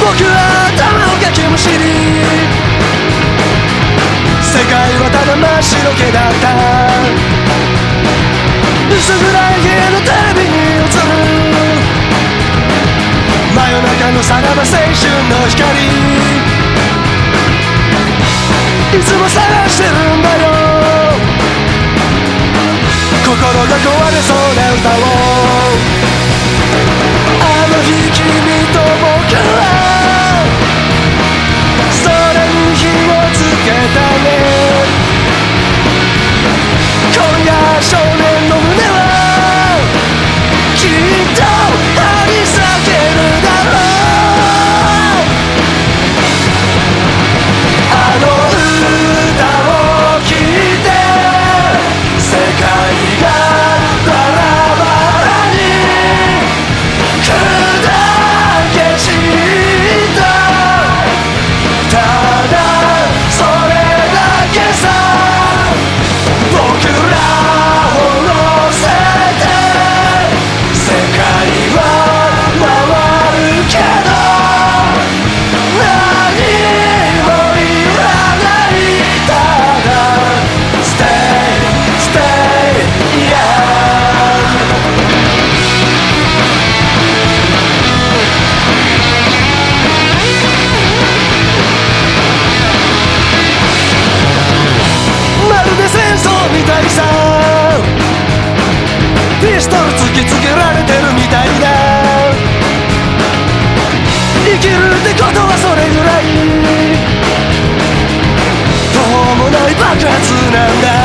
僕は頭をかきむしり世界はただ真っ白けだった。薄暗い家のテレビに映る真夜中のさらば青春の光。いつも探してるんだよ。君と僕ことはそれぐらい。とうもない爆発なんだ。